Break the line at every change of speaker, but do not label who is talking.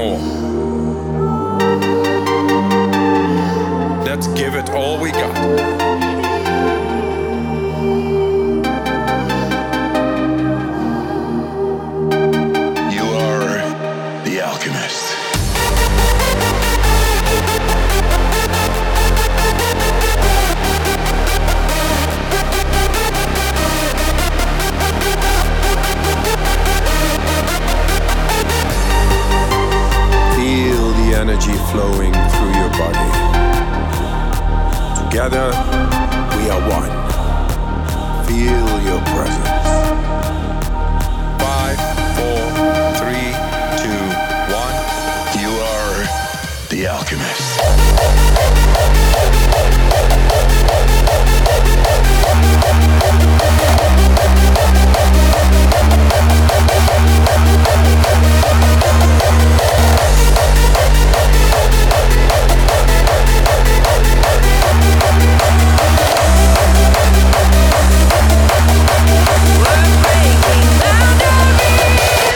more. Let's give it all we got. You are the alchemist. Flowing through your body. Together, we are one. Feel your presence. Five, four, three, two, one. You are the alchemist.